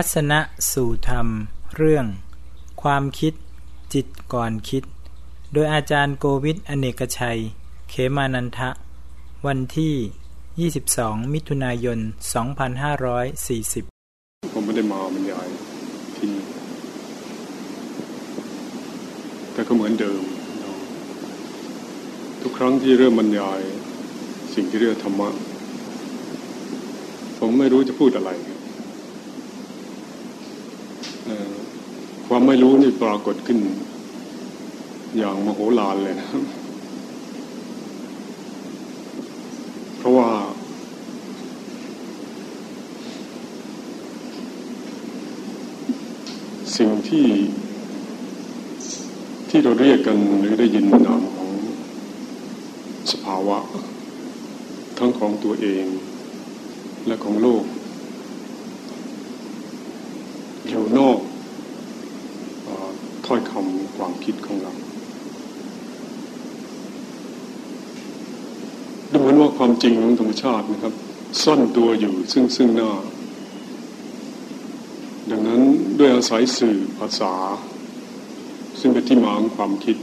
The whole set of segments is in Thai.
ทัศนะสู่ธรรม เรื่อง ความคิด จิตก่อนคิด โดยอาจารย์โกวิทอเนกชัย เขมานันทะ วันที่ 22 มิถุนายน 2540 ผมไม่ได้มาบรรยายที่นี่แต่ก็เหมือนเดิม ทุกครั้งที่เริ่มบรรยาย สิ่งที่เรียกธรรมะ ผมไม่รู้จะพูดอะไร ความไม่รู้นี่ปรากฏขึ้น อย่างมโหฬารเลยนะเพราะว่า สิ่งที่ที่เราเรียกกันหรือได้ยินนามของสภาวะ ทั้งของตัวเองและของโลก อยู่นอกถ้อยคำความคิดของเรา ดูเหมือนว่าความจริงของธรรมชาตินะครับ ซ่อนตัวอยู่ซึ่งซึ่งหน้า ดังนั้นด้วยอาศัยสื่อภาษา ซึ่งเป็นที่มาของความคิด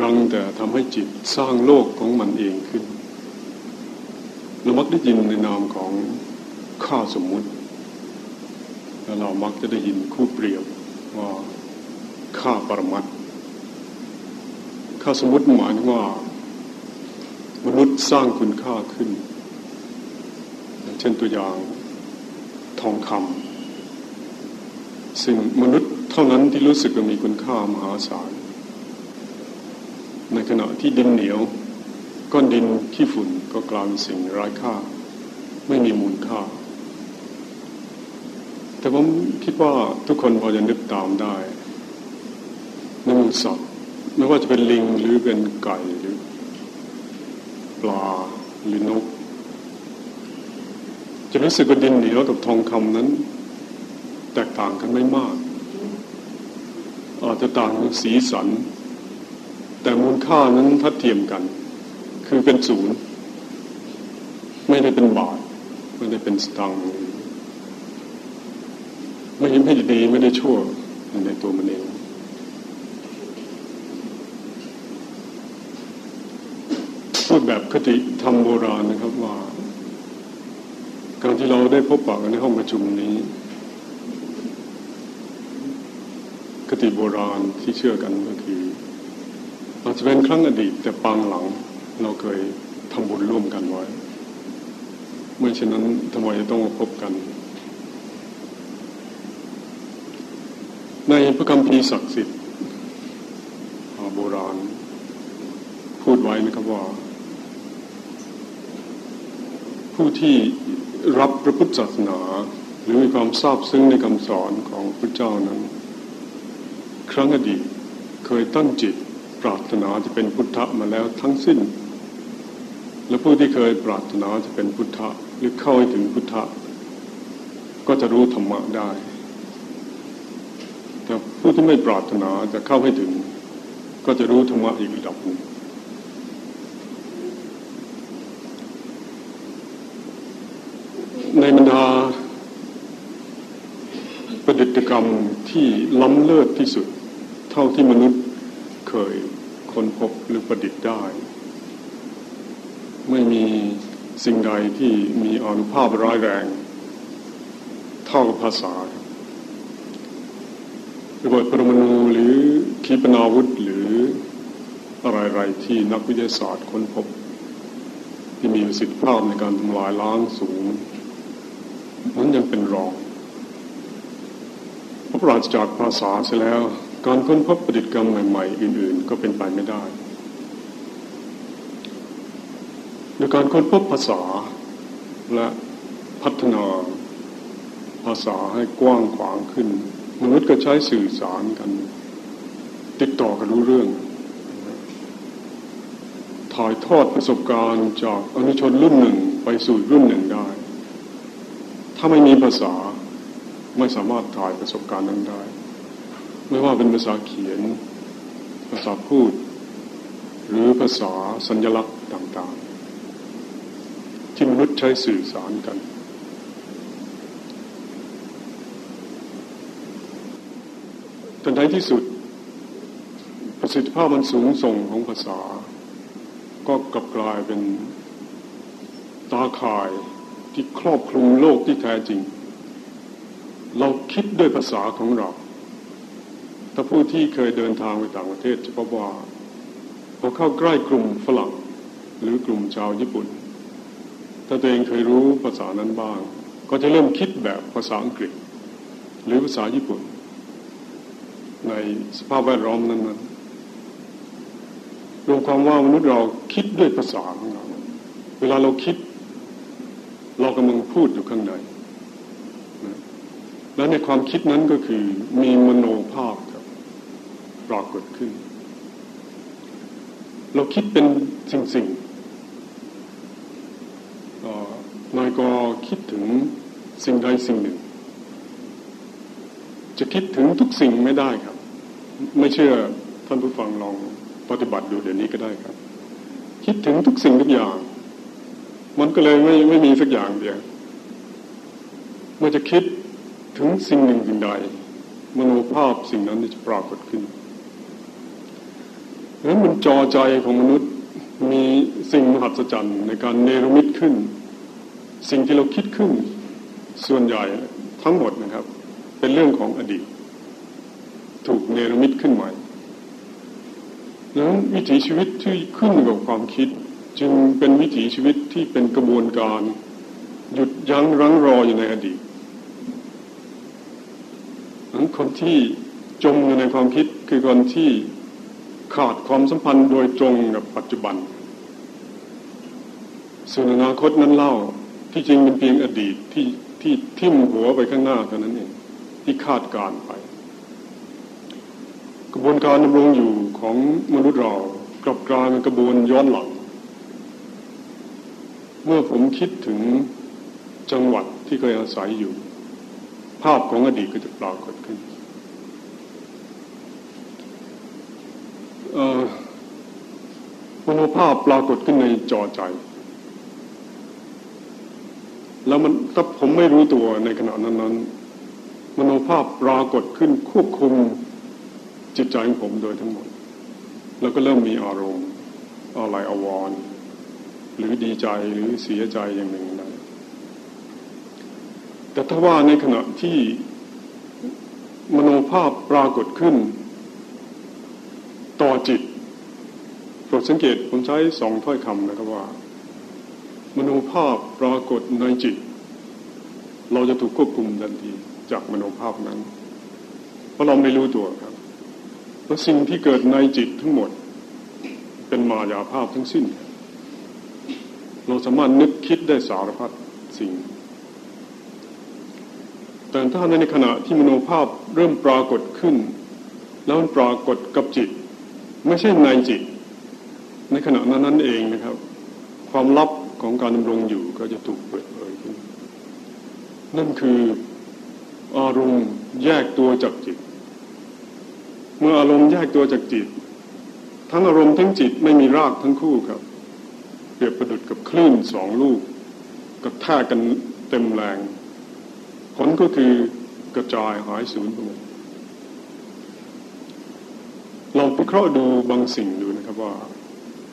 รังแต่ทำให้จิตสร้างโลกของมันเองขึ้นเรามักได้ยินในนามของข้าสมมุติ แล้วเรามักจะได้ยินคู่เปรียบว่า มัตข้าสมมติหมายว่า มนุษย์สร้างคุณค่าขึ้น เช่นตัวอย่างทองคำซึ่งมนุษย์เท่านั้นที่รู้สึกว่ามีคุณค่ามหาศาล ในขณะที่ดินเหนียวก้อนดินขี้ฝุ่นก็กลายเป็นสิ่งไร้ค่า ไม่มีมูลค่า แต่ผมคิดว่าทุกคนพอจะนึกตามได้ ในมูสัตว์ไม่ว่าจะเป็นลิงหรือเป็นไก่หรือปลาหรือนก จะรู้สึกว่าดินเหนียวกับทองคำนั้น แตกต่างกันไม่มาก อาจจะต่างสีสัน แต่มูลค่านั้นทัดเทียมกัน คือเป็นศูนย์ ไม่ได้เป็นบาท ไม่ได้เป็นสตางค์ไม่ไม่ดีไม่ได้ชั่วในตัวมันเองพูด แบบคติธรรมโบราณนะครับว่า การที่เราได้พบปะกันในห้องประชุมนี้ คติโบราณที่เชื่อกันก็คืออาจจะเป็นครั้งอดีตแต่ปางหลังเราเคยทำบุญร่วมกันไว้ไม่เช่นนั้นทำไมต้องมาพบกัน ในพระคัมภีร์ศักดิ์สิทธิ์โบราณ พูดไว้นะครับว่า ผู้ที่รับพระพุทธศาสนา หรือมีความทราบซึ้งในคำสอนของพระเจ้านั้น ครั้งอดีตเคยตั้งจิตปรารถนาจะเป็นพุทธะมาแล้วทั้งสิ้น และผู้ที่เคยปรารถนาจะเป็นพุทธะหรือเข้าถึงพุทธะก็จะรู้ธรรมะได้ แต่ผู้ที่ไม่ปรารถนาจะเข้าให้ถึง ก็จะรู้ธรรมะอีกระดับหนึ่งในบรรดา ประดิษฐกรรมที่ล้ำเลิศที่สุด เท่าที่มนุษย์เคยค้นพบหรือประดิษฐ์ได้ ไม่มีสิ่งใดที่มีอนุภาพร้ายแรง เท่ากับภาษาระเบิดปรมาณูหรือขีปนาวุธหรืออะไรๆที่นักวิทยาศาสตร์ค้นพบ ที่มีประสิทธิภาพในการทำลายล้างสูง นั้นยังเป็นรอง ปราศจากภาษาเสียแล้ว การค้นพบประดิษฐ์กรรมใหม่ๆ อื่น ๆ ก็เป็นไปไม่ได้โดยการค้นพบภาษาและพัฒนาภาษาให้กว้างขวางขึ้น มนุษย์ก็ใช้สื่อสารกัน ติดต่อกันรู้เรื่อง ถ่ายทอดประสบการณ์จากอนุชนรุ่นหนึ่งไปสู่รุ่นหนึ่งได้ ถ้าไม่มีภาษา ไม่สามารถถ่ายประสบการณ์นั้นได้ ไม่ว่าเป็นภาษาเขียน ภาษาพูด หรือภาษาสัญลักษณ์ต่างๆ ที่มนุษย์ใช้สื่อสารกันทันท้ที่สุด ประสิทธิภาพมันสูงส่งของภาษา ก็กลับกลายเป็นตาข่ายที่ครอบคลุมโลกที่แท้จริง เราคิดด้วยภาษาของเรา ถ้าผู้ที่เคยเดินทางไปต่างประเทศจะพบว่าพอเข้าใกล้กลุ่มฝรั่ง หรือกลุ่มชาวญี่ปุ่น ถ้าตัวเองเคยรู้ภาษานั้นบ้าง ก็จะเริ่มคิดแบบภาษาอังกฤษ หรือภาษาญี่ปุ่น ในสภาพแวดล้อมนั้นๆรวมความว่ามนุษย์เราคิดด้วยภาษาของเรา เวลาเราคิด เรากำลังพูดอยู่ข้างใน และในความคิดนั้นก็คือมีมโนภาพครับปรากฏขึ้น เราคิดเป็นสิ่งสิ่งนายก็คิดถึงสิ่งใดสิ่งหนึ่ง จะคิดถึงทุกสิ่งไม่ได้ครับ ไม่เชื่อท่านผู้ฟังลองปฏิบัติดูเดี๋ยวนี้ก็ได้ครับ คิดถึงทุกสิ่งทุกอย่าง มันก็เลยไม่ไม่มีสักอย่างเดียวเมื่อจะคิด ถึงสิ่งหนึ่งสิ่งใดมโนภาพสิ่งนั้นจะปรากฏขึ้นนั้นมันจอใจของมนุษย์มีสิ่งมหัศจรรย์ในการเนรมิตขึ้น สิ่งที่เราคิดขึ้น ส่วนใหญ่ทั้งหมดนะครับ เป็นเรื่องของอดีต ถูกเนรมิตขึ้นใหม่นั้นวิถีชีวิตที่ขึ้นกับความคิด จึงเป็นวิถีชีวิตที่เป็นกระบวนการ หยุดยั้งรั้งรออยู่ในอดีต นั้นคนที่จมอยู่ในความคิดคือคนที่ขาดความสัมพันธ์โดยตรงกับปัจจุบัน ส่วนอนาคตนั้นเล่าที่จริงเป็นเพียงอดีตที่ที่ทิ่มหัวไปข้างหน้าเท่านั้นเองที่คาดการไป กระบวนการดำรงอยู่ของมนุษย์เรากลับกลายเป็นกระบวนย้อนหลัง เมื่อผมคิดถึงจังหวัดที่เคยอาศัยอยู่ ภาพของอดีตก็จะปรากฏขึ้นมโนภาพปรากฏขึ้นในจอใจ แล้วมันถ้าผมไม่รู้ตัวในขณะนั้นนั้นมโนภาพปรากฏขึ้นควบคุมจิตใจของผมโดยทั้งหมด แล้วก็เริ่มมีอารมณ์อะไรอววรหรือดีใจหรือเสียใจอย่างหนึ่งใด แต่ถ้าว่าในขณะที่มโนภาพปรากฏขึ้น ต่อจิตโปรดสังเกตผมใช้สองถ้อยคำนะครับว่า มโนภาพปรากฏในจิต เราจะถูกควบคุมทันทีจากมโนภาพนั้น เพราะเราไม่รู้ตัวครับเพราะสิ่งที่เกิดในจิตทั้งหมด เป็นมายาภาพทั้งสิ้น เราสามารถนึกคิดได้สารพัดสิ่ง แต่ถ้าในขณะที่มโนภาพเริ่มปรากฏขึ้น แล้วมันปรากฏกับจิต ไม่ใช่ในจิต ในขณะนั้นนั่นเองนะครับ ความลับของการดำรงอยู่ก็จะถูกเปิดเผยขึ้น นั่นคืออารมณ์แยกตัวจากจิต เมื่ออารมณ์แยกตัวจากจิต ทั้งอารมณ์ทั้งจิตไม่มีรากทั้งคู่ครับ เปรียบประดุดกับคลื่นสองลูกกระแทกกันเต็มแรง ผลก็คือกระจายหายสูญไปหมดเราพิเคราะห์ดูบางสิ่งดูนะครับว่า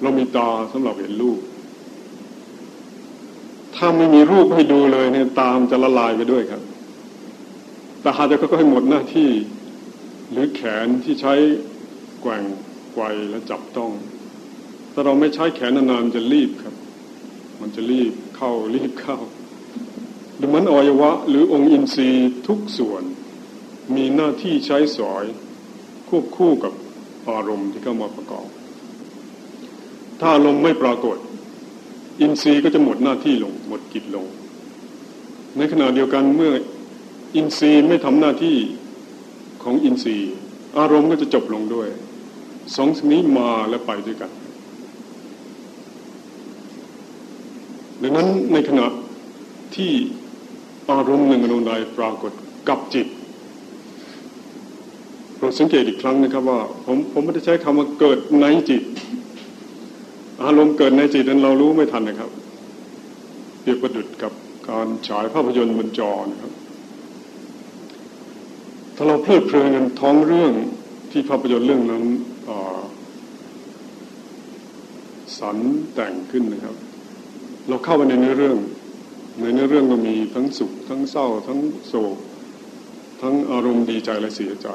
เรามีตาสำหรับเห็นรูป ถ้าไม่มีรูปให้ดูเลยเนี่ยตามจะละลายไปด้วยครับตาจะก็ให้หมดหน้าที่ หรือแขนที่ใช้แกว่งไกวและจับต้องถ้าเราไม่ใช้แขนนานๆจะรีบครับ มันจะรีบเข้ารีบเข้า ดูมันอวัยวะหรือองค์อินทรีย์ทุกส่วนมีหน้าที่ใช้สอยควบคู่กับอารมณ์ที่เข้ามาประกอบ ถ้าอารมณ์ไม่ปรากฏ อินทรีย์ก็จะหมดหน้าที่ลง หมดกิจลง ในขณะเดียวกันเมื่ออินทรีย์ไม่ทำหน้าที่ของอินทรีย์ อารมณ์ก็จะจบลงด้วยสองสิ่งนี้มาและไปด้วยกัน ดังนั้นในขณะที่ อารมณ์หนึ่งอารมณ์ใดปรากฏกับจิตเราสังเกตอีกครั้งนะครับว่าผมผมไม่ได้ใช้คำว่าเกิดในจิต อารมณ์เกิดในจิตนั้นเรารู้ไม่ทันนะครับเปรียบประดุดกับการฉายภาพยนตร์บนจอนะครับ ถ้ถ้าเราเพลิดเพลินกันท้องเรื่องที่ภาพยนตร์เรื่องนั้นสรรแต่งขึ้นนะครับ เราเข้าไปในเนื้อเรื่อง ในเนื้อเรื่องก็มีทั้งสุข ทั้งเศร้า ทั้งโศก ทั้งอารมณ์ดีใจและเสียใจ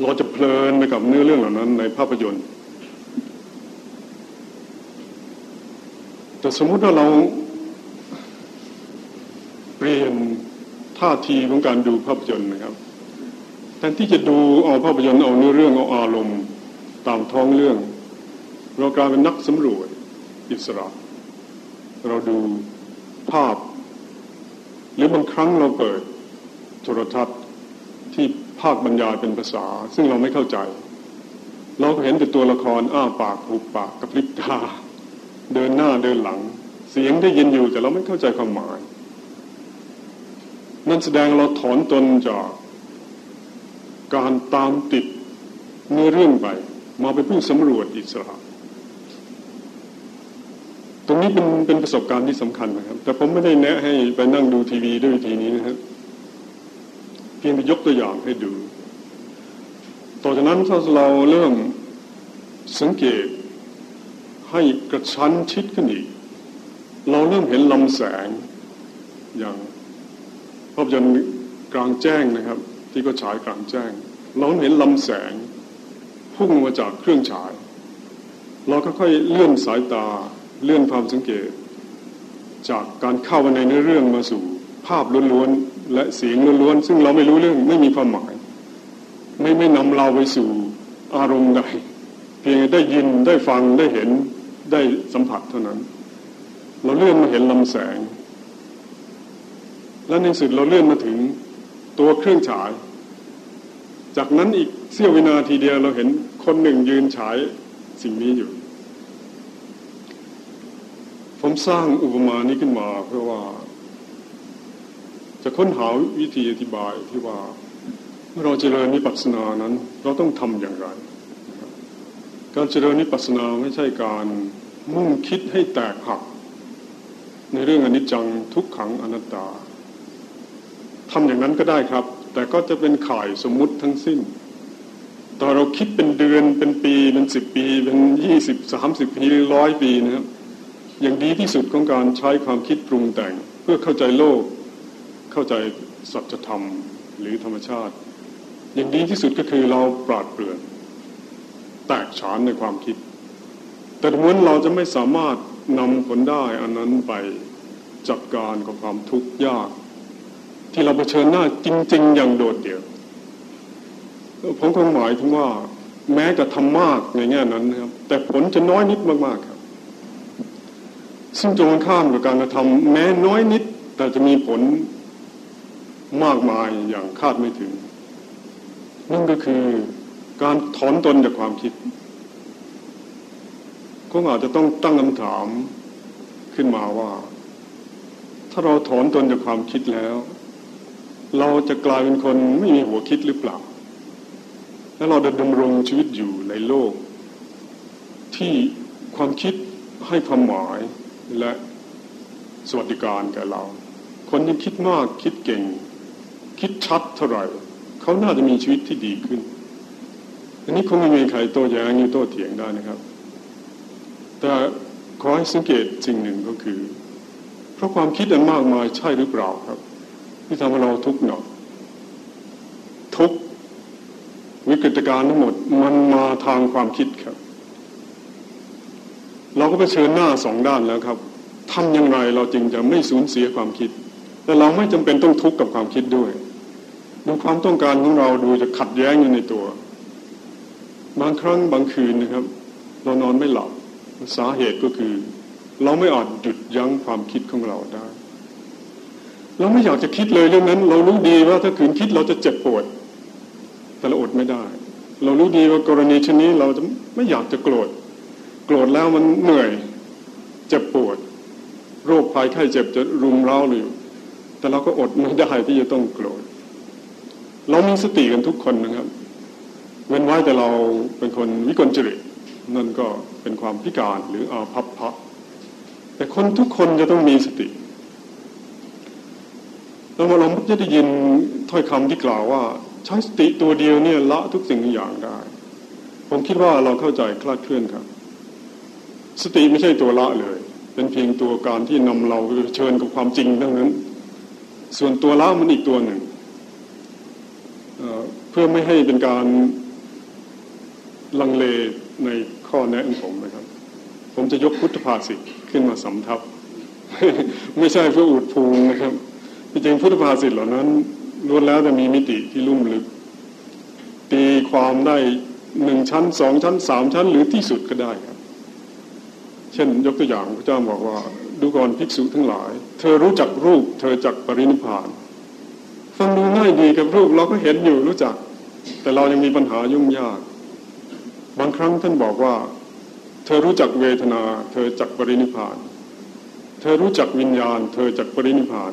เราจะเพลินไปกับเนื้อเรื่องเหล่านั้น ในภาพยนตร์ แต่สมมุติว่าเราเปลี่ยนท่าทีของการดูภาพยนตร์นะครับแทนที่จะดูเอาภาพยนตร์เอาเนื้อเรื่องเอาอารมณ์ตามท้องเรื่อง เรากลายเป็นนักสำรวจอิสระ เราดู ภาพ หรือบางครั้งเราเปิดโทรทัศน์ที่ภาคบรรยายเป็นภาษา ซึ่งเราไม่เข้าใจ เราก็เห็นแต่ตัวละครอ้าปากหูปากกระพริบตาเดินหน้าเดินหลัง เสียงได้ยินอยู่แต่เราไม่เข้าใจความหมาย นั่นแสดงเราถอนตนจากการตามติดเนื้อเรื่องไป มาเป็นผู้สำรวจอิสระ ตรงนี้เป็นเป็นประสบการณ์ที่สำคัญนะครับ แต่ผมไม่ได้แนะให้ไปนั่งดูทีวีด้วยวิธีนี้นะครับ เพียงแต่ยกตัวอย่างให้ดู ต่อจากนั้นถ้าเราเริ่มสังเกตให้กระชั้นชิดขึ้นอีก เราเริ่มเห็นลำแสงอย่างภาพยนตร์กลางแจ้งนะครับ ที่ก็ฉายกลางแจ้ง เราเห็นลำแสงพุ่งมาจากเครื่องฉาย เราก็ค่อยเลื่อนสายตา เลื่อนความสังเกต จากการเข้ามาในเนื้อเรื่องมาสู่ภาพล้วนๆและเสียงล้วนๆซึ่งเราไม่รู้เรื่องไม่มีความหมาย ไม่ไม่นำเราไปสู่อารมณ์ใดเพียงได้ยินได้ฟังได้เห็นได้สัมผัสเท่านั้น เราเลื่อนมาเห็นลำแสง และในสุดเราเลื่อนมาถึงตัวเครื่องฉาย จากนั้นอีกเสี้ยววินาทีเดียวเราเห็นคนหนึ่งยืนฉายสิ่งนี้อยู่ ผมสร้างอุปมานี้ขึ้นมาเพื่อว่า จะค้นหาวิธีอธิบายที่ว่าเมื่อเราเจริญนิพพานานั้น เราต้องทำอย่างไร การเจริญนิพพานาไม่ใช่การมุ่งคิดให้แตกหัก ในเรื่องอนิจจังทุกขังอนัตตาทำอย่างนั้นก็ได้ครับ แต่ก็จะเป็นข่ายสมมุติทั้งสิ้นตอนเราคิดเป็นเดือนเป็นปีเป็นสิบปี เป็นยี่สิบสามสิบปีร้อยปีนะครับ อย่างดีที่สุดของการใช้ความคิดปรุงแต่ง เพื่อเข้าใจโลก เข้าใจสัจธรรมหรือธรรมชาติ อย่างดีที่สุดก็คือเราปราดเปรื่องแตกฉานในความคิด แต่ถ้าม้นเราจะไม่สามารถนำผลได้อันนั้นไปจัดการกับความทุกข์ยาก ที่เราเผชิญหน้าจริง ๆ อย่างโดดเดี่ยวผมคงหมายถึงว่า แม้จะทำมากในแง่นั้นนะครับ แต่ผลจะน้อยนิดมากๆครับ ซึ่งตรงข้ามกับการกระทำแม้น้อยนิด แต่จะมีผลมากมายอย่างคาดไม่ถึง นั่นก็คือการถอนตนจากความคิดก็อาจจะต้องตั้งคำถามขึ้นมาว่า ถ้าเราถอนตนจากความคิดแล้ว เราจะกลายเป็นคนไม่มีหัวคิดหรือเปล่า แล้วเราจะดำรงชีวิตอยู่ในโลก ที่ความคิดให้ความหมาย และสวัสดิการแก่เรา คนที่คิดมากคิดเก่ง คิดชัดเท่าไหร่เขาน่าจะมีชีวิตที่ดีขึ้น อันนี้คงไม่มีใครโต้แย้งหรือโต้เถียงได้นะครับ แต่ขอให้สังเกตสิ่งหนึ่งก็คือ เพราะความคิดอันมากมายใช่หรือเปล่าครับ ที่ทำให้เราทุกข์หนักทุกวิกฤตการณ์ทั้งหมดมันมาทางความคิดครับ เราก็ไปเชิญหน้าสองด้านแล้วครับทำอย่างไรเราจึงจะไม่สูญเสียความคิด แต่เราไม่จำเป็นต้องทุกข์กับความคิดด้วย ดูความต้องการของเราดูจะขัดแย้งอยู่ในตัว บางครั้งบางคืนนะครับ เรานอนไม่หลับสาเหตุก็คือ เราไม่อาจหยุดยั้งความคิดของเราได้ เราไม่อยากจะคิดเลยเรื่องนั้น เรารู้ดีว่าถ้าคืนคิดเราจะเจ็บปวด แต่เราอดไม่ได้ เรารู้ดีว่ากรณีชนี้เราจะไม่อยากจะโกรธ โกรธแล้วมันเหนื่อยเจ็บปวด โรคภัยไข้เจ็บจะรุมเร้าอยู่แต่เราก็อดไม่ได้ที่จะต้องโกรธเรามีสติกันทุกคนนะครับ เว้นไว้แต่เราเป็นคนวิกลจริตนั่นก็เป็นความพิการหรืออาภัพพะแต่คนทุกคนจะต้องมีสติแล้วเราไม่จะได้ยินถ้อยคำที่กล่าวว่า ใช้สติตัวเดียวเนี่ยละทุกสิ่งทุกอย่างได้ ผมคิดว่าเราเข้าใจคลาดเคลื่อนครับ สติไม่ใช่ตัวละเลย เป็นเพียงตัวการที่นำเราเชิญกับความจริงทั้งนั้น ส่วนตัวละมันอีกตัวหนึ่งเพื่อไม่ให้เป็นการลังเลในข้อแนะของผมนะครับ ผมจะยกพุทธภาษิตขึ้นมาสำทับ ไม่ใช่เพื่ออุดพูงนะครับจริงพุทธภาษิตเหล่านั้นล้วนแล้วจะมีมิติที่ลุ่มลึก ตีความได้หนึ่งชั้นสองชั้นสามชั้นหรือที่สุดก็ได้ครับ เช่นยกตัวอย่างพระเจ้าบอกว่า ดูก่อนภิกษุทั้งหลาย เธอรู้จักรูป เธอจักปรินิพานฟังดูง่ายดีกับรูปเราก็เห็นอยู่รู้จัก แต่เรายังมีปัญหายุ่งยาก บางครั้งท่านบอกว่า เธอรู้จักเวทนา เธอจักปรินิพาน เธอรู้จักวิญญาณ เธอจักปรินิพาน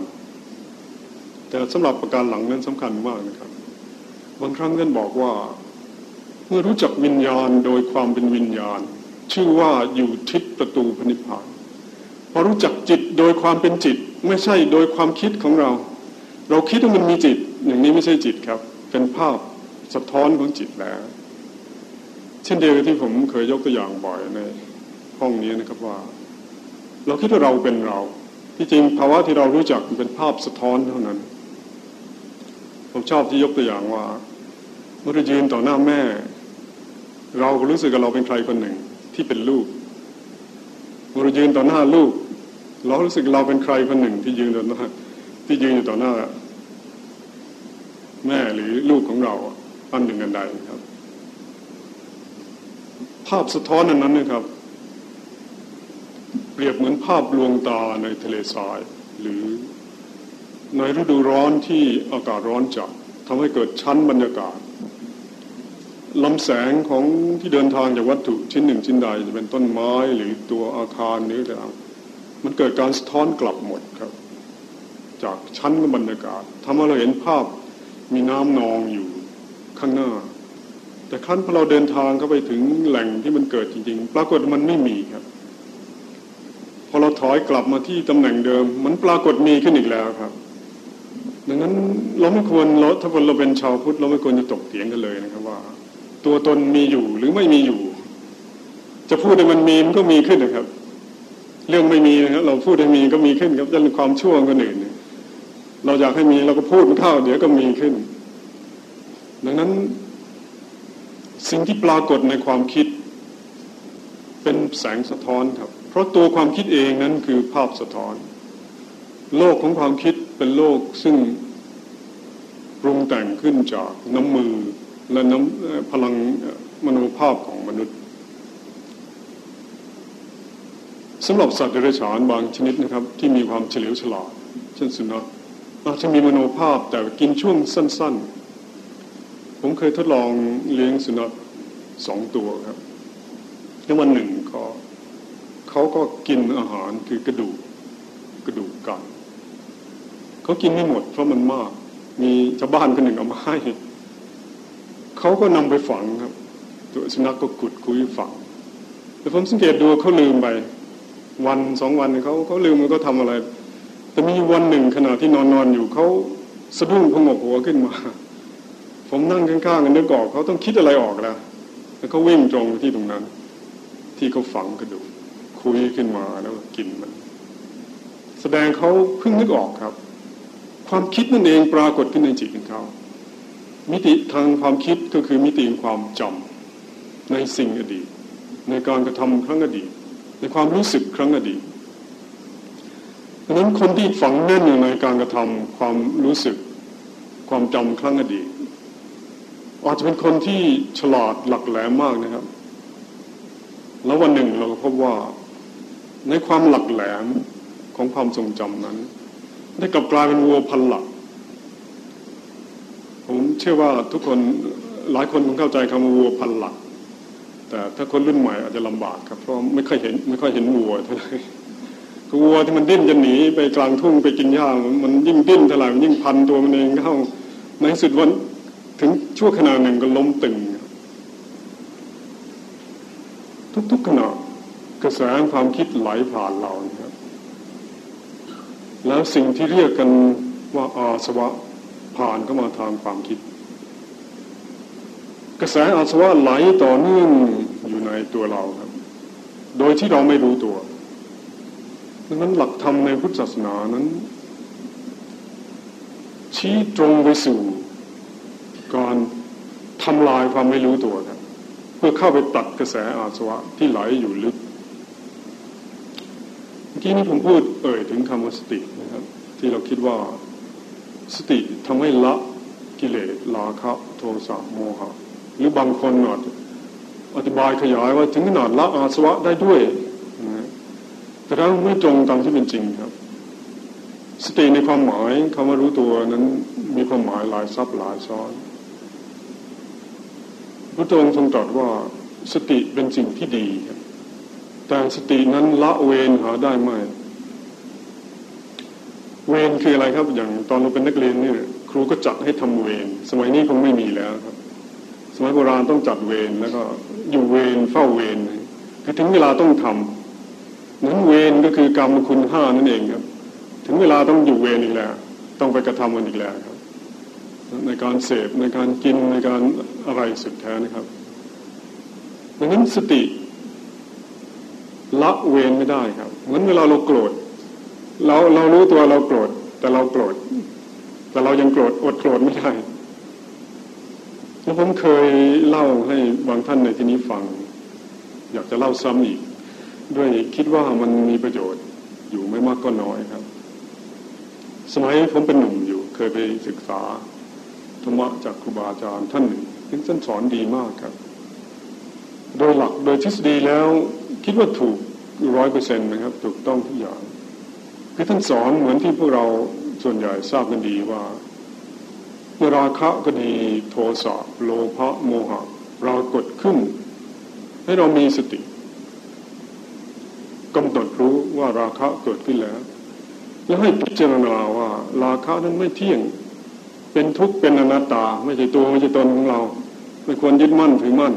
แต่สำหรับประการหลังนั้นสำคัญมากนะครับ บางครั้งท่านบอกว่า เมื่อรู้จักวิญญาณโดยความเป็นวิญญาณ ชื่อว่าอยู่ทิศประตูพนิพพานพอรู้จักจิตโดยความเป็นจิต ไม่ใช่โดยความคิดของเรา เราคิดว่ามันมีจิต อย่างนี้ไม่ใช่จิตครับ เป็นภาพสะท้อนของจิตแล้ว เช่นเดียวกับที่ผมเคยยกตัวอย่างบ่อยในห้องนี้นะครับว่า เราคิดว่าเราเป็นเรา ที่จริงภาวะที่เรารู้จักเป็นภาพสะท้อนเท่านั้น ผมชอบที่ยกตัวอย่างว่าเมื่อเรายืนต่อหน้าแม่ เราก็รู้สึกว่าเราเป็นใครคนหนึ่ง ที่เป็นลูกเมื่อเรายืนต่อหน้าลูก เรารู้สึกเราเป็นใครคนหนึ่งที่ยืนต่อหน้าที่ยืนอยู่ต่อหน้า แม่หรือลูกของเราอันหนึ่งอันใดครับ ภาพสะท้อนอันนั้นนะครับ เปรียบเหมือนภาพลวงตาในทะเลทราย หรือในฤดูร้อนที่อากาศร้อนจัดทำให้เกิดชั้นบรรยากาศ ลำแสงของที่เดินทางจากวัตถุชิ้นหนึ่งชิ้นใดจะเป็นต้นไม้หรือตัวอาคารนี้อะไรมันเกิดการสะท้อนกลับหมดครับ จากชั้นบรรยากาศทำให้เราเห็นภาพมีน้ำนองอยู่ข้างหน้า แต่ครั้นพอเราเดินทางเข้าไปถึงแหล่งที่มันเกิดจริง ๆ ปรากฏมันไม่มีครับ พอเราถอยกลับมาที่ตำแหน่งเดิม มันปรากฏมีขึ้นอีกแล้วครับ ดังนั้นเราไม่ควรเราถ้าเราเป็นชาวพุทธเราไม่ควรจะตกเถียงกันเลยนะครับว่า ตัวตนมีอยู่หรือไม่มีอยู่ จะพูดให้มันมีมันก็มีขึ้นนะครับ เรื่องไม่มีนะครับเราพูดให้มีก็มีขึ้นครับจะเป็นความชั่วคนอื่นเราอยากให้มีเราก็พูดมันเข้าเดี๋ยวก็มีขึ้น ดังนั้น สิ่งที่ปรากฏในความคิด เป็นแสงสะท้อนครับ เพราะตัวความคิดเองนั้นคือภาพสะท้อน โลกของความคิดเป็นโลกซึ่งปรุงแต่งขึ้นจากน้ำมือ และน้ำพลังมโนภาพของมนุษย์สำหรับสัตว์เดรัจฉานบางชนิดนะครับ ที่มีความเฉลียวฉลาด เช่นสุนัขอาจจะมีมโนภาพแต่กินช่วงสั้น ๆ ผมเคยทดลองเลี้ยงสุนัขสองตัวครับในวันหนึ่งก็เขาก็กินอาหารคือกระดูกกระดูกกันเขากินไม่หมดเพราะมันมาก มีชาวบ้านคนหนึ่งเอามาให้ เขาก็นำไปฝังครับ ตัวสุนัขกก็กุดคุยฝังแต่ผมสังเกตดูเขาลืมไป วันสองวันเขาเขาลืมมันก็ทำอะไร แต่มีวันหนึ่งขณะที่นอนนอนอยู่เขาสะดุ้งพงกหัวขึ้นมา ผมนั่งข้างๆกันนึกออกเขาต้องคิดอะไรออกแล้วแล้วเขาวิ่งตรงที่ตรงนั้น ที่เขาฝังกระดูกคุยขึ้นมาแล้วกินมัน แสดงเขาเพิ่งนึกออกครับ ความคิดนั่นเองปรากฏขึ้นในจิตของเขา มิติทางความคิดก็คือมิติของความจำในสิ่งอดีต ในการกระทำครั้งอดีต ในความรู้สึกครั้งอดีตดังนั้นคนที่ฝังแน่นอยู่ในการกระทำความรู้สึกความจำครั้งอดีตอาจจะเป็นคนที่ฉลาดหลักแหลมมากนะครับ แล้ววันหนึ่งเราก็พบว่าในความหลักแหลมของความทรงจำนั้น ได้กลับกลายเป็นวัวพันหลัก เชื่อว่าทุกคนหลายคนคงเข้าใจคำว่าวัวพันหลัก แต่ถ้าคนรุ่นใหม่อาจจะลำบากครับเพราะไม่ค่อยเห็นไม่ค่อยเห็นวัวเท่าไหร่วัวที่มันดิ้นจะหนีไปกลางทุ่งไปกินหญ้ามันยิ่งดิ้นเท่าไหร่มันยิ่งพันตัวมันเองเข้าในสุดวันถึงชั่วขณะหนึ่งก็ล้มตึง ทุกๆขณะกระแสความคิดไหลผ่านเราครับ แล้วสิ่งที่เรียกกันว่าอาสวะ ผ่านเข้ามาทางความคิด กระแสอาสวะไหลต่อเนื่องอยู่ในตัวเราครับ โดยที่เราไม่รู้ตัวดังนั้นหลักธรรมในพุทธศาสนานั้น ชี้ตรงไปสู่การทำลายความไม่รู้ตัวครับ เพื่อเข้าไปตัดกระแสอาสวะที่ไหลอยู่ลึกเมื่อกี้นี้ผมพูดเอ่ยถึงคำว่าสตินะครับ ที่เราคิดว่า สติทำให้ละกิเลสราคะโทสะโมหะหรือบางคนอาจอธิบายขยายว่าถึงขนาดละอาสวะได้ด้วยแต่ถ้าไม่ตรงตามที่เป็นจริงครับ สติในความหมายคำว่ารู้ตัวนั้นมีความหมายหลายซับหลายซ้อนพระองค์ทรงตรัสว่าสติเป็นสิ่งที่ดี แต่สตินั้นละเวนหาได้ไหมเวร คืออะไรครับ อย่างตอนเราเป็นนักเรียนเนี่ยครูก็จัดให้ทำเวรสมัยนี้คงไม่มีแล้วครับ สมัยโบราณต้องจัดเวรแล้วก็อยู่เวรเฝ้าเวรคือถึงเวลาต้องทำนั้นเวรก็คือกรรมคุณห้านั่นเองครับ ถึงเวลาต้องอยู่เวรอีกแล้ว ต้องไปกระทำมันอีกแล้วครับ ในการเสพในการกินในการอะไรสุดแท้นะครับดังนั้นสติละเวรไม่ได้ครับเหมือนเวลาเราโกรธเราเรารู้ตัวเราโกรธ แต่เราโกรธ แต่เรายังโกรธอดโกรธไม่ได้แล้วผมเคยเล่าให้บางท่านในที่นี้ฟัง อยากจะเล่าซ้ำอีก ด้วยคิดว่ามันมีประโยชน์อยู่ไม่มากก็น้อยครับ สมัยผมเป็นหนุ่มอยู่ เคยไปศึกษาธรรมะจากครูบาอาจารย์ท่านหนึ่งซึ่งท่านสอนดีมากครับ โดยหลักโดยทฤษฎีแล้วคิดว่าถูกร้อยเปอร์เซ็นต์นะครับ ถูกต้องทุกอย่าง คือท่านสอนเหมือนที่พวกเราส่วนใหญ่ทราบกันดีว่าเมื่อราคะก็ดีโทสะโลภะโมหะเรากดขึ้น ให้เรามีสติกำหนดรู้ว่าราคะเกิดขึ้นแล้ว แล้วให้พิจารณาว่าราคะนั้นไม่เที่ยง เป็นทุกข์เป็นอนัตตา ไม่ใช่ตัวไม่ใช่ตนของเรา ไม่ควรยึดมั่นถือมั่น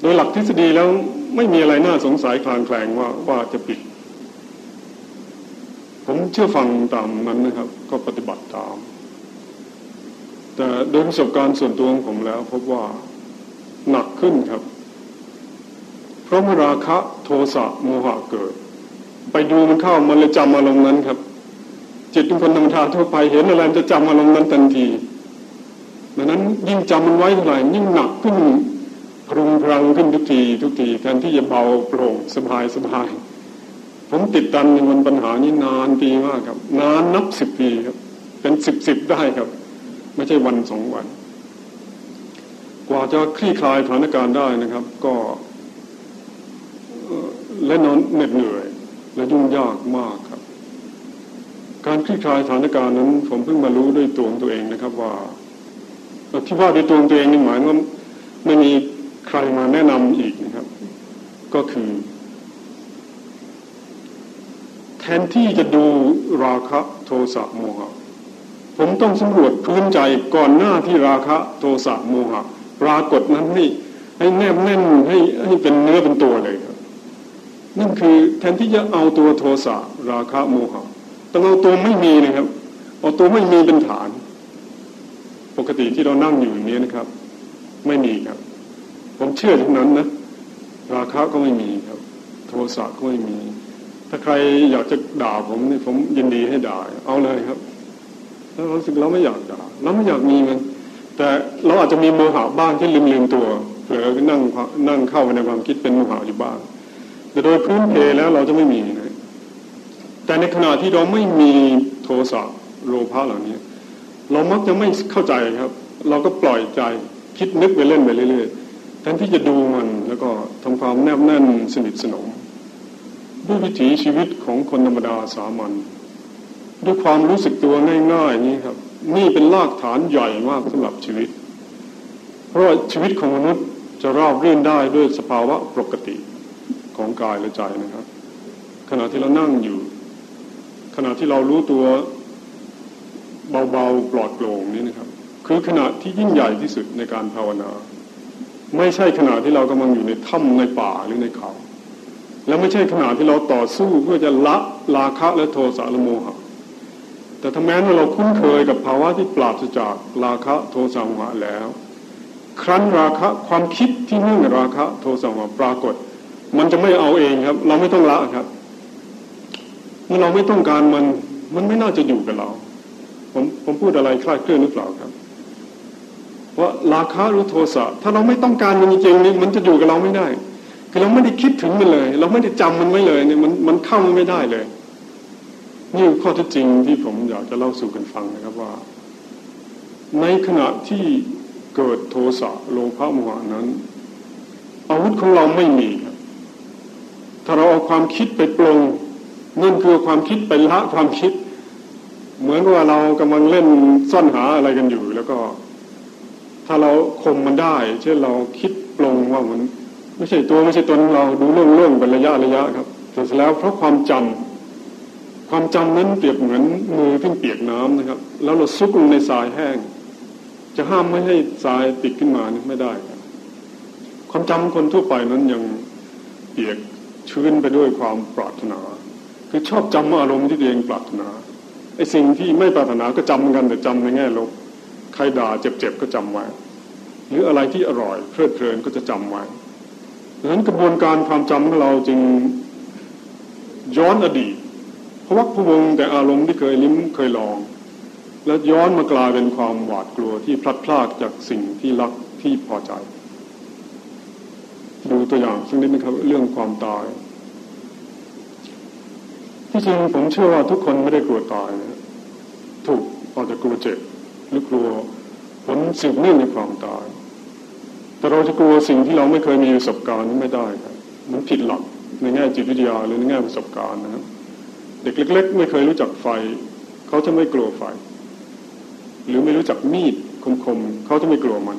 โดยหลักทฤษฎีแล้วไม่มีอะไรน่าสงสัยคลางแคลงว่าว่าจะปิด ผมเชื่อฟังตามนั้นนะครับ ก็ปฏิบัติตาม แต่โดยประสบการณ์ส่วนตัวของผมแล้ว พบว่าหนักขึ้นครับ เพราะเมื่อราคะโทสะโมหะเกิด ไปดูมันเข้ามันเลยจำอารมณ์นั้นครับ จิตทุกคนธรรมดาทั่วไปเห็นอะไรจะจำอารมณ์นั้นทันทีดังนั้นยิ่งจำมันไว้เท่าไหร่ยิ่งหนักขึ้นพรุงพรังขึ้นทุกทีทุกทีแทนที่จะเบาโปร่งสบายสบาย ผมติดตามในมันปัญหานี้นานปีมากครับ นานนับสิบปีครับ เป็นสิบสิบได้ครับ ไม่ใช่วันสองวัน กว่าจะคลี่คลายสถานการณ์ได้นะครับ ก็และนอนเหน็ดเหนื่อย และยุ่งยากมากครับ การคลี่คลายสถานการณ์นั้น ผมเพิ่งมารู้ด้วยตัวของตัวเองนะครับว่าที่ว่าด้วยตัวตัวเองนี่หมายว่าไม่มีใครมาแนะนำอีกนะครับ ก็คือ แทนที่จะดูราคะโทสะโมหะผมต้องสำรวจพื้นใจก่อนหน้าที่ราคะโทสะโมหะปรากฏนั้นให้ให้แนบแน่นให้ให้เป็นเนื้อเป็นตัวเลยครับ นั่นคือแทนที่จะเอาตัวโทสะราคะโมหะต้องเอาตัวไม่มีนะครับ เอาตัวไม่มีเป็นฐาน ปกติที่เรานั่งอยู่อย่างนี้นะครับ ไม่มีครับ ผมเชื่อทั้งนั้นนะ ราคะก็ไม่มีครับ โทสะก็ไม่มี ถ้าใครอยากจะด่าผมนี่ผมยินดีให้ด่า เอาเลยครับถ้าเราสึกเราไม่อยากด่าเราไม่อยากมีมัน แต่เราอาจจะมีโมหะบ้างที่ลืมลืมตัวเผลอนั่งนั่งเข้าไปในความคิดเป็นโมหะอยู่บ้างแต่โดยพื้นเพแล้วเราจะไม่มีนะแต่ในขณะที่เราไม่มีโทสะโลภะเหล่านี้เรามักจะไม่เข้าใจครับ เราก็ปล่อยใจคิดนึกไปเล่นไปเรื่อยๆแทนที่จะดูมันแล้วก็ทำความแนบแน่นสนิทสนม ด้วยวิถีชีวิตของคนธรรมดาสามัญด้วยความรู้สึกตัวง่ายๆนี้ครับ นี่เป็นรากฐานใหญ่มากสำหรับชีวิต เพราะชีวิตของมนุษย์จะราบรื่นได้ด้วยสภาวะปกติของกายและใจนะครับ ขณะที่เรานั่งอยู่ ขณะที่เรารู้ตัวเบาๆปลอดโปร่งนี้นะครับ คือขณะที่ยิ่งใหญ่ที่สุดในการภาวนา ไม่ใช่ขณะที่เรากำลังอยู่ในถ้ำในป่าหรือในเขา แล้วไม่ใช่ขณะที่เราต่อสู้เพื่อจะละราคะและโทสะและโมหะ แต่ถ้าแม้ว่าเราคุ้นเคยกับภาวะที่ปราศจากราคะโทสะโมหะแล้ว ครั้นราคะความคิดที่เนื่องราคะโทสะโมหะปรากฏ มันจะไม่เอาเองครับ เราไม่ต้องละครับ เมื่อเราไม่ต้องการมันมันไม่น่าจะอยู่กับเรา ผมผมพูดอะไรคลาดเคลื่อนหรือเปล่าครับว่าราคะหรือโทสะถ้าเราไม่ต้องการมันจริงๆนี่มันจะอยู่กับเราไม่ได้ คือเราไม่ได้คิดถึงมันเลย เราไม่ได้จำมันไว้เลยเนี่ยมันมันเข้ามันไม่ได้เลย นี่ข้อเท็จจริงที่ผมอยากจะเล่าสู่กันฟังนะครับว่า ในขณะที่เกิดโทสะโลภะโมหะนั้น อาวุธของเราไม่มีครับ ถ้าเราเอาความคิดไปปลงนั่นคือความคิดไปละความคิด เหมือนว่าเรากำลังเล่นซ่อนหาอะไรกันอยู่ แล้วก็ ถ้าเราข่มมันได้ เช่นเราคิดปลงว่ามัน ไม่ใช่ตัวไม่ใช่ตนเราดูเรื่องเรื่องเป็นระยะระยะครับเสร็จแล้วเพราะความจำความจำนั้นเปรียบเหมือนมือที่เปียกน้ำนะครับ แล้วเราซุกลงในทรายแห้ง จะห้ามไม่ให้ทรายติดขึ้นมานี่ไม่ได้ครับความจำคนทั่วไปนั้นยังเปียกชื้นไปด้วยความปรารถนา คือชอบจำอารมณ์ที่ตัวเองปรารถนาไอ้สิ่งที่ไม่ปรารถนาก็จำกันแต่จำในแง่ลบใครด่าเจ็บๆก็จำไว้หรืออะไรที่อร่อยเพลิดเพลินก็จะจำไว้ ดังนั้นกระบวนการความจำของเราจึงย้อนอดีตพวักพวงแต่อารมณ์ที่เคยลิ้มเคยลอง แล้วย้อนมากลายเป็นความหวาดกลัวที่พลัดพรากจากสิ่งที่รักที่พอใจ ดูตัวอย่างสักนิดนะครับเรื่องความตาย ที่จริงผมเชื่อว่าทุกคนไม่ได้กลัวตายนะถูกอาจจะกลัวเจ็บหรือกลัวผลสืบเนื่องในความตาย แต่เราจะกลัวสิ่งที่เราไม่เคยมีประสบการณ์นั้นไม่ได้ครับมันผิดหลักในแง่จิตวิทยาหรือในแง่ประสบการณ์นะครับเด็กเล็ก ๆ ไม่เคยรู้จักไฟ เขาจะไม่กลัวไฟ หรือไม่รู้จักมีดคมๆเขาจะไม่กลัวมัน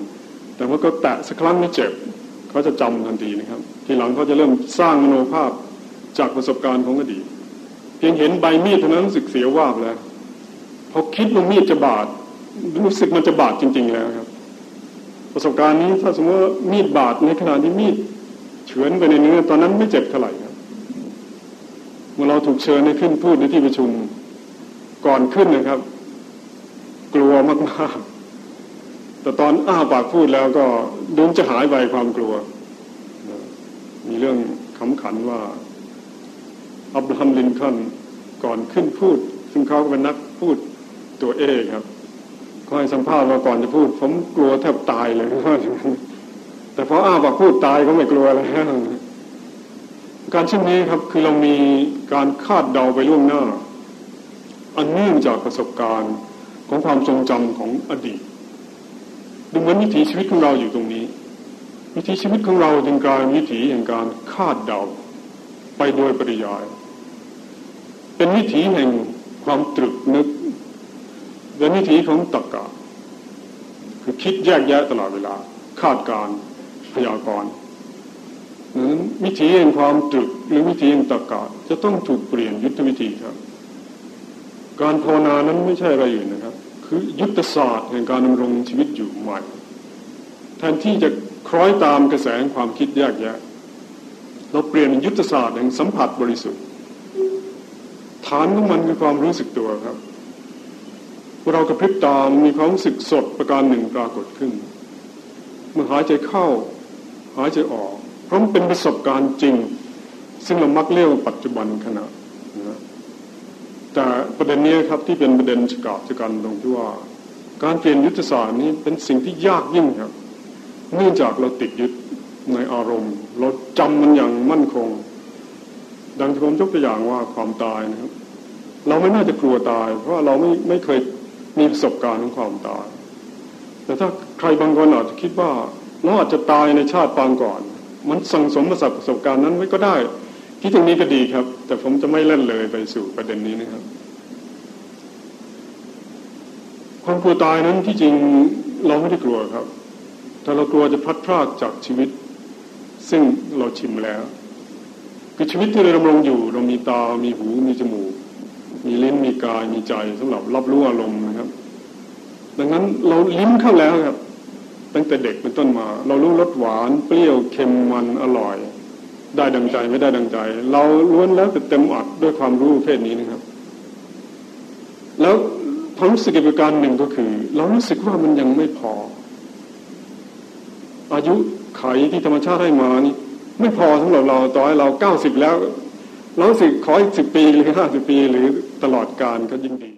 แต่ว่าก็แตะสักครั้งไม่เจ็บ เขาจะจำทันทีนะครับ ทีหลังเขาจะเริ่มสร้างมโนภาพจากประสบการณ์ของอดีตเพียงเห็นใบมีดเท่านั้นรู้สึกเสียวว่าบแล้วพอคิดว่ามีดจะบาดรู้สึกมันจะบาดจริง ๆ แล้วครับ ประสบการณ์นี้ถ้าสมมติว่ามีดบาดในขณะที่มีดเฉือนไปในเนื้อตอนนั้นไม่เจ็บเท่าไหร่ครับเมื่อเราถูกเชิญให้ขึ้นพูดในที่ประชุมก่อนขึ้นนะครับ กลัวมากๆ แต่ตอนอ้าปากพูดแล้วก็ดูจะหายไปความกลัว มีเรื่องขำขันว่าอับราฮัมลินคอนก่อนขึ้นพูด ซึ่งเขาเป็นนักพูดตัวเอครับ เขาให้สัมภาษณ์ว่าก่อนจะพูด ผมกลัวแทบตายเลยแต่พออ้าปากพูดตายก็ไม่กลัวแล้วการเช่นนี้ครับคือเรามีการคาดเดาไปล่วงหน้า อันเนื่องจากประสบการณ์ของความทรงจำของอดีตดูเหมือนวิถีชีวิตของเราอยู่ตรงนี้ วิถีชีวิตของเราจึงกลายวิถีแห่งการคาดเดาไปโดยปริยาย เป็นวิถีแห่งความตรึกนึก เป็นวิถีของตรรกะคือคิดแยกแยะตลอดเวลา คาดการพยากรณ์นั้นวิธีแห่งความตรึกหรือวิธีแห่งตรรกะจะต้องถูกเปลี่ยนยุทธวิธีครับ การภาวนานั้นไม่ใช่อะไรอื่นนะครับ คือยุทธศาสตร์แห่งการดำรงชีวิตอยู่ใหม่แทนที่จะคล้อยตามกระแสความคิดแยกแยะ เราเปลี่ยนยุทธศาสตร์แห่งสัมผัสบริสุทธิ์ ฐานของมันคือความรู้สึกตัวครับ เรากระพริบตามีความรู้สึกสดประการหนึ่งปรากฏขึ้น เมื่อหายใจเข้าหายใจออกพราะมันเป็นประสบการณ์จริง ซึ่งเรามักเรียกว่าปัจจุบันขณะนะแต่ประเด็นนี้ครับที่เป็นประเด็นฉกาจกันตรงที่ว่า การเปลี่ยนยุทธศาสตร์นี้เป็นสิ่งที่ยากยิ่งครับ เนื่องจากเราติดยึดในอารมณ์ เราจำมันอย่างมั่นคง ดังที่ผมยกตัวอย่างว่าความตายนะครับ เราไม่น่าจะกลัวตาย เพราะเราไม่ไม่เคย มีประสบการณ์ของความตาย แต่ถ้าใครบางคนอาจจะคิดว่าเราอาจจะตายในชาติปางก่อน มันสั่งสมประสบการณ์นั้นไว้ก็ได้ที่ตรงนี้ก็ดีครับ แต่ผมจะไม่เล่นเลยไปสู่ประเด็นนี้นะครับ ความกลัวตายนั้นที่จริงเราไม่ได้กลัวครับ แต่เรากลัวจะพลัดพรากจากชีวิต ซึ่งเราชิมแล้ว คือชีวิตที่เราดำรงอยู่ เรามีตา มีหู มีจมูก มีลิ้นมีกายมีใจสำหรับรับรู้อารมณ์นะครับ ดังนั้นเราลิ้มเข้าแล้วครับ ตั้งแต่เด็กเป็นต้นมา เรารู้รสหวานเปรี้ยวเค็มมันอร่อย ได้ดังใจไม่ได้ดังใจ เราล้วนแล้วแต่เต็มอัดด้วยความรู้เพศนี้นะครับ แล้วความรู้สึกอีกประการหนึ่งก็คือ เรารู้สึกว่ามันยังไม่พอ อายุไขที่ธรรมชาติให้มานี่ไม่พอสำหรับเราต่อให้เราเก้าสิบแล้ว น้องสิขออีกสิบปีหรือห้าสิบปีหรือตลอดการก็ยิ่งดี